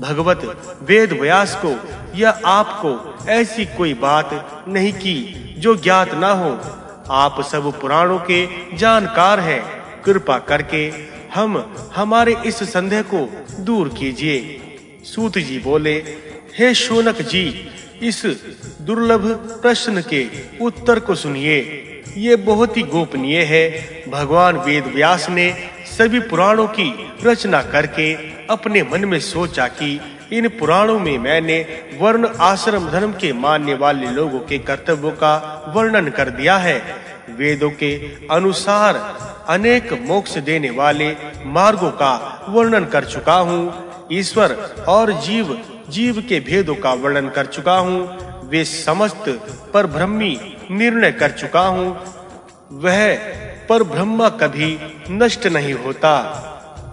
भगवत वेद व्यास को या आपको ऐसी कोई बात नहीं की जो ज्ञात ना हो। आप सब पुराणों के जानकार हैं। कृपा करके हम हमारे इस संदेह को दूर कीजिए। सूत जी बोले, हे शोनक जी, इस दुर्लभ प्रश्न के उत्तर को सुनिए। ये बहुत ही गोपनीय है। भगवान वेद व्यास ने सभी पुराणों की रचना करके अपने मन में सोचा कि इन पुराणों में मैंने वर्ण आश्रम धर्म के मानने वाले लोगों के कर्तव्यों का वर्णन कर दिया है। वेदों के अनुसार अनेक मोक्ष देने वाले मार्गों का वर्णन कर चुका हूँ। ईश्वर और जीव जीव के भेदों का वर्णन कर चुका हूँ। वे समस्त पर ब्रह्मी निर्णय कर चुका हूँ। वह पर ब्रह्मा कभी नष्ट नहीं होता,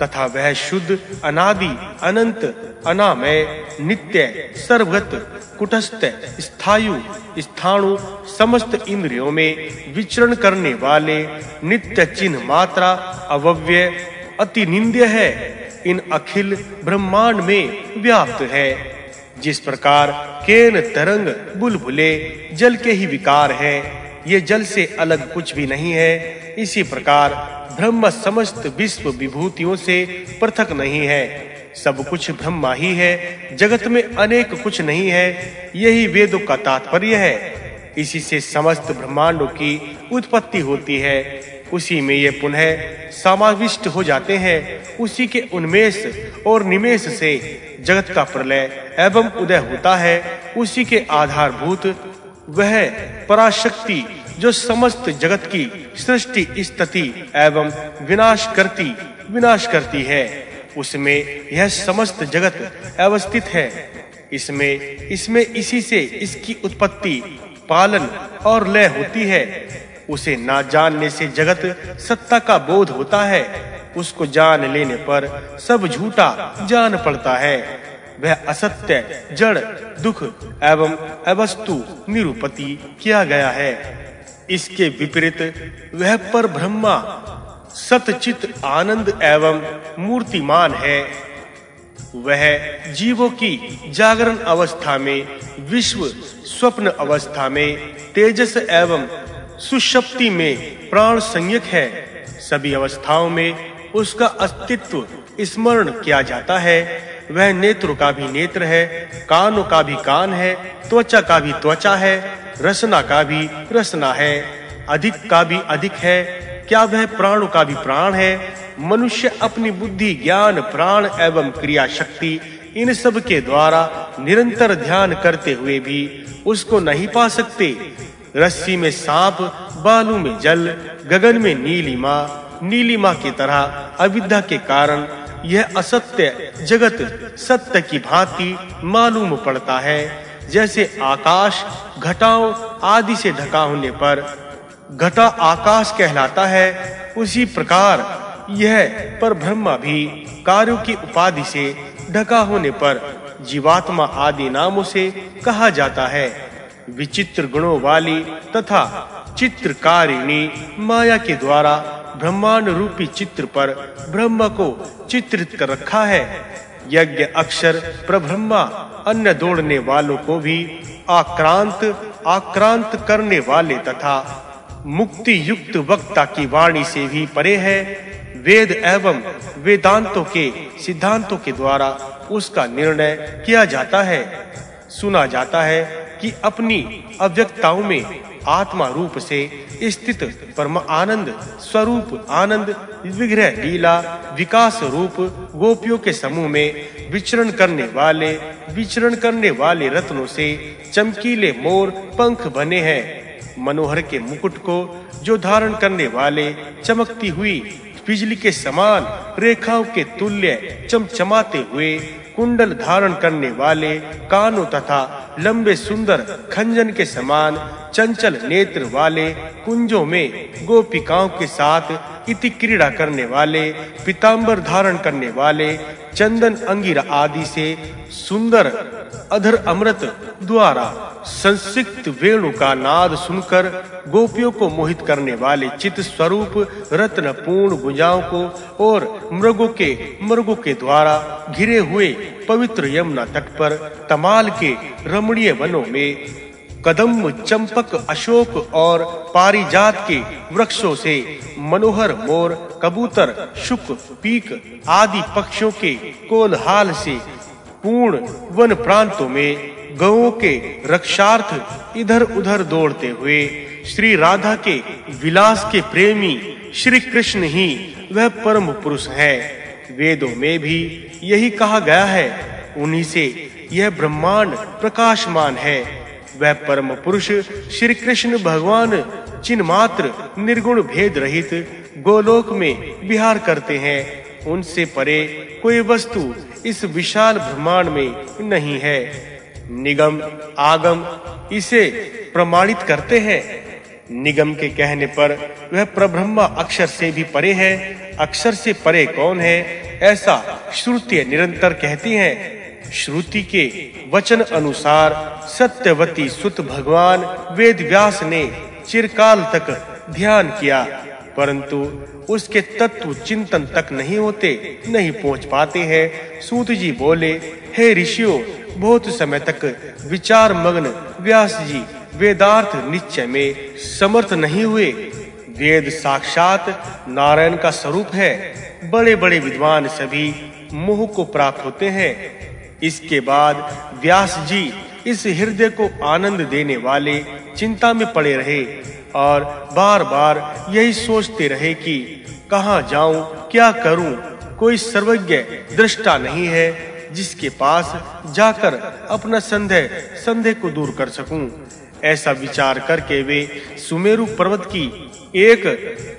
तथा वह शुद्ध, अनादि, अनंत, अनामय, नित्य, सर्वगत, कुटस्थ, स्थायु, स्थाणु, समस्त इंद्रियों में विचरण करने वाले नित्य चिन्ह मात्रा अवव्य अति निंद्य है। इन अखिल ब्रह्मांड में व्याप्त है। जिस प्रकार केन तरंग बुलबुले जल के ही विकार है, ये जल से अलग कुछ भी नहीं है। इसी प्रकार ब्रह्म समस्त विश्व विभूतियों से पृथक नहीं है। सब कुछ ब्रह्मा ही है, जगत में अनेक कुछ नहीं है, यही वेदों का तात्पर्य है। इसी से समस्त ब्रह्मांडों की उत्पत्ति होती है। उसी में ये पुनः समाविष्ट हो जाते हैं। उसी के उन्मेष और निमेष से जगत का प्रलय एवं उदय होता है। उसी के आधारभूत वह पराशक्ति जो समस्त जगत की सृष्टि, स्थिति एवं विनाश करती विनाश करती है। उसमें यह समस्त जगत अवस्थित है। इसमें इसमें इसी से इसकी उत्पत्ति, पालन और लय होती है। उसे ना जानने से जगत सत्ता का बोध होता है। उसको जान लेने पर सब झूठा जान पड़ता है। वह असत्य, जड़, दुख एवं अवस्तु निरूपति किया गया है। इसके विपरीत वह पर ब्रह्मा, सतचित आनंद एवं मूर्तिमान है। वह जीवों की जागरण अवस्था में, विश्व स्वप्न अवस्था में तेजस एवं सुषप्ति में प्राण संयक है। सभी अवस्थाओं में उसका अस्तित्व स्मरण किया जाता है। वह नेत्र का भी नेत्र है, कानों का भी कान है, त्वचा का भी त्वचा है, रसना का भी रसना है। अधिक का भी अधिक है, क्या वह प्राणों का भी प्राण है? मनुष्य अपनी बुद्धि, ज्ञान, प्राण एवं क्रिया शक्ति इन सब के द्वारा निरंतर ध्यान करते हुए भी उसको नहीं पा सकते। रस्सी में सांप, बालू में जल, गगन में नीलिमा नीलिमा की तरह अविद्या के कारण यह असत्य जगत सत्य की भांति मालूम पड़ता है। जैसे आकाश घटाओं आदि से ढका होने पर घटा आकाश कहलाता है, उसी प्रकार यह पर ब्रह्मा भी कार्यों की उपाधि से ढका होने पर जीवात्मा आदि नामों से कहा जाता है। विचित्र गुणों वाली तथा चित्रकारिणी माया के द्वारा ब्रह्मांड रूपी चित्र पर ब्रह्म को चित्रित कर रखा है। यज्ञ अक्षर प्रब्रह्मा अन्य दौड़ने वालों को भी आक्रांत आक्रांत करने वाले तथा मुक्ति युक्त वक्ता की वाणी से भी परे है। वेद एवं वेदांतों के सिद्धांतों के द्वारा उसका निर्णय किया जाता है। सुना जाता है कि अपनी अव्यक्ताओं में आत्मा रूप से स्थित परम आनंद स्वरूप आनंद, विग्रह लीला, विकास रूप गोपियों के समूह में विचरण करने वाले, विचरण करने वाले रत्नों से चमकीले मोर पंख बने हैं। मनोहर के मुकुट को जो धारण करने वाले चमकती हुई बिजली के समान रेखाओं के तुल्य चमचमाते हुए कुंडल धारण करने वाले कानों तथा लंबे सुंदर खंजन के समान चंचल नेत्र वाले कुंजों में गोपिकाओं के साथ इति क्रीड़ा करने वाले, पीतांबर धारण करने वाले, चंदन अंगिर आदि से सुंदर अधर अमृत द्वारा संसिक्त वेणु का नाद सुनकर गोपियों को मोहित करने वाले चित स्वरूप रत्न पूर्ण भुजाओं को और मृगों के मृगों के द्वारा घिरे हुए पवित्र यमुना तट पर तमाल के रमणीय वनों में कदम चंपक अशोक और पारिजात के वृक्षों से मनोहर मोर, कबूतर, शुक, पीक आदि पक्षियों के कोलहाल से पूर्ण वन प्रांतों में गौओं के रक्षार्थ इधर-उधर दौड़ते हुए श्री राधा के विलास के प्रेमी श्री कृष्ण ही वह परम पुरुष है। वेदों में भी यही कहा गया है, उन्हीं से यह ब्रह्मांड प्रकाशमान है। वह परम पुरुष श्री कृष्ण भगवान चिन्मात्र निर्गुण भेद रहित गोलोक में विहार करते हैं। उनसे परे कोई वस्तु इस विशाल ब्रह्मांड में नहीं है। निगम, आगम इसे प्रमाणित करते हैं। निगम के कहने पर वह प्रब्रह्मा अक्षर से भी परे है। अक्षर से परे कौन है? ऐसा श्रुति निरंतर कहती हैं। श्रुति के वचन अनुसार सत्यवती सुत भगवान वेद व्यास ने चिरकाल तक ध्यान किया, परंतु उसके तत्व चिंतन तक नहीं होते, नहीं पहुँच पाते हैं। सूत जी बोले, हे ऋषियों, बहुत समय तक विचार मग्न व्यास जी वेदार्थ निश्चय में समर्थ नहीं हुए। वेद साक्षात नारायण का स्वरूप है। बड़े-बड़े विद्वान सभी मोह को प्राप्त होते हैं। इसके बाद व्यास जी इस हृदय को आनंद देने वाले चिंता में पड़े रहे और बार-बार यही सोचते रहे कि कहाँ जाऊँ, क्या करूँ? कोई सर्वज्ञ दृष्टा नहीं है जिसके पास जाकर अपना संदेह संदेह को दूर कर सकूँ। ऐसा विचार करके वे सुमेरु पर्वत की एक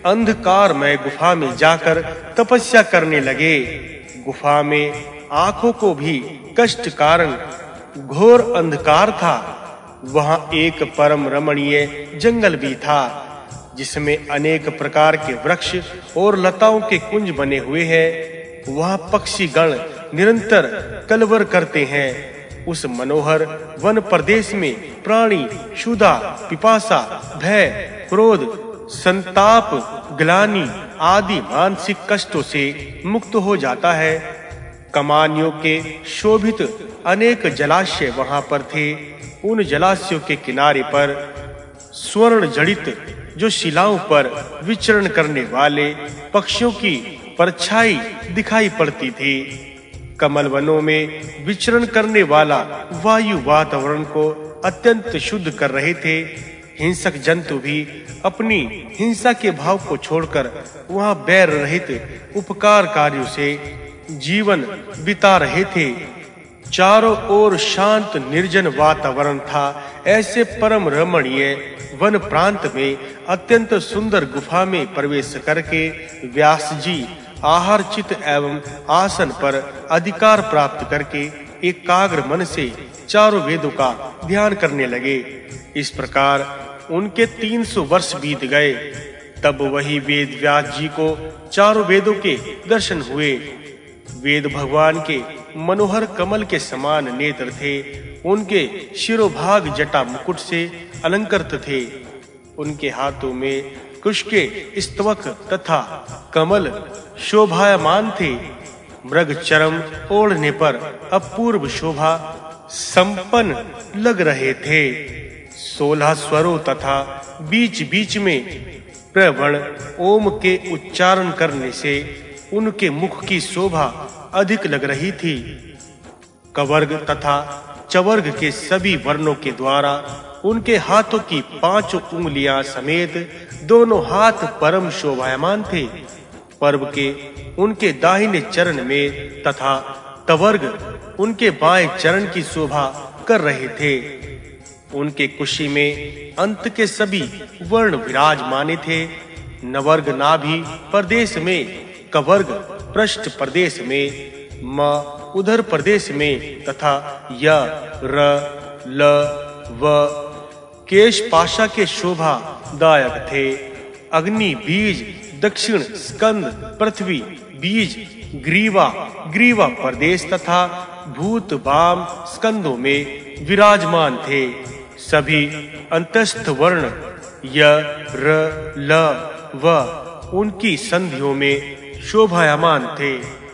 अंधकारमय गुफा में जाकर तपस्या करने लगे। गुफा में आँखों को भी कष्ट कारण घोर अंधकार था। वहाँ एक परम रमणीय जंगल भी था, जिसमें अनेक प्रकार के वृक्ष और लताओं के कुंज बने हुए हैं। वहाँ पक्षी गण निरंतर कलवर करते हैं। उस मनोहर वन प्रदेश में प्राणी शुदा पिपासा, भय, क्रोध, संताप, ग्लानि आदि मानसिक कष्टों से मुक्त हो जाता है। कमानियों के शोभित अनेक जलाशय वहाँ पर थे। उन जलाशयों के किनारे पर स्वर्ण जड़ित जो शिलाओं पर विचरण करने वाले पक्षियों की परछाई दिखाई पड़ती थी। कमल वनों में विचरण करने वाला वायु वातावरण को अत्यंत शुद्ध कर रहे थे। हिंसक जंतु भी अपनी हिंसा के भाव को छोड़कर वहाँ बैर रहित उपकार कार्यों से जीवन बिता रहे थे। चारों ओर शांत, निर्जन वातावरण था। ऐसे परम रमणीय वन प्रांत में अत्यंत सुंदर गुफा में प्रवेश करके व्यास जी आहार चित एवं आसन पर अधिकार प्राप्त करके एकाग्र मन से चारों वेदों का ध्यान करने लगे। इस प्रकार उनके 300 वर्ष बीत गए। तब वही वेद व्यास जी को चारों वेदों के दर्शन हुए। वेद भगवान के मनोहर कमल के समान नेत्र थे। उनके शिरोभाग जटा मुकुट से अलंकृत थे। उनके हाथों में कुश के स्तवक तथा कमल शोभायमान थे। मृग चरम ओढ़ने पर अपूर्व शोभा संपन्न लग रहे थे। सोलह स्वरों तथा बीच-बीच में प्रवण ओम के उच्चारण करने से उनके मुख की शोभा अधिक लग रही थी। कवर्ग तथा चवर्ग के सभी वर्णों के द्वारा उनके हाथों की पाँच उंगलियाँ समेत दोनों हाथ परम शोभायमान थे। पर्व के उनके दाहिने चरण में तथा तवर्ग उनके बाएँ चरण की शोभा कर रहे थे। उनके कुशी में अंत के सभी वर्ण विराजमाने थे। नवर्ग नाभि प्रदेश में कवर्ग पृष्ठ प्रदेश में, म उधर प्रदेश में तथा य, र, ल, व, केश पाशा के शोभा दायक थे। अग्नि, बीज, दक्षिण, स्कंद, पृथ्वी, बीज, ग्रीवा ग्रीवा प्रदेश तथा भूत, बाम, स्कंदों में विराजमान थे। सभी अंतस्थ वर्ण, य, र, ल, व, उनकी संधियों में शोभायमान थे